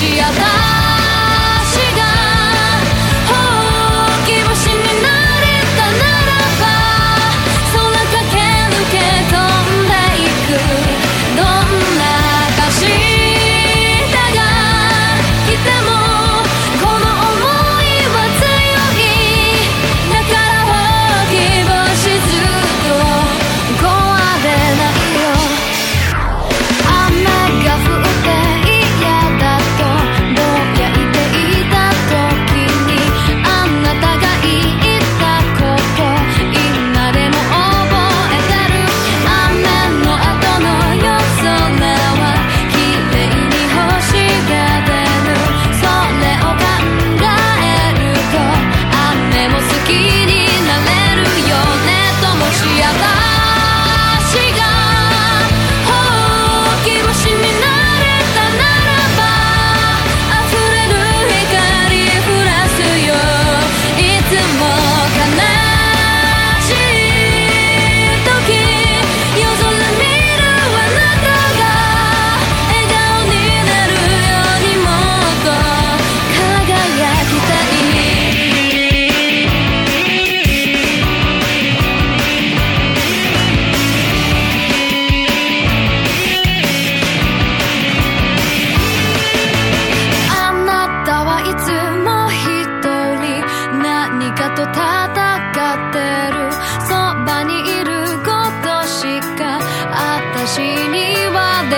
magia da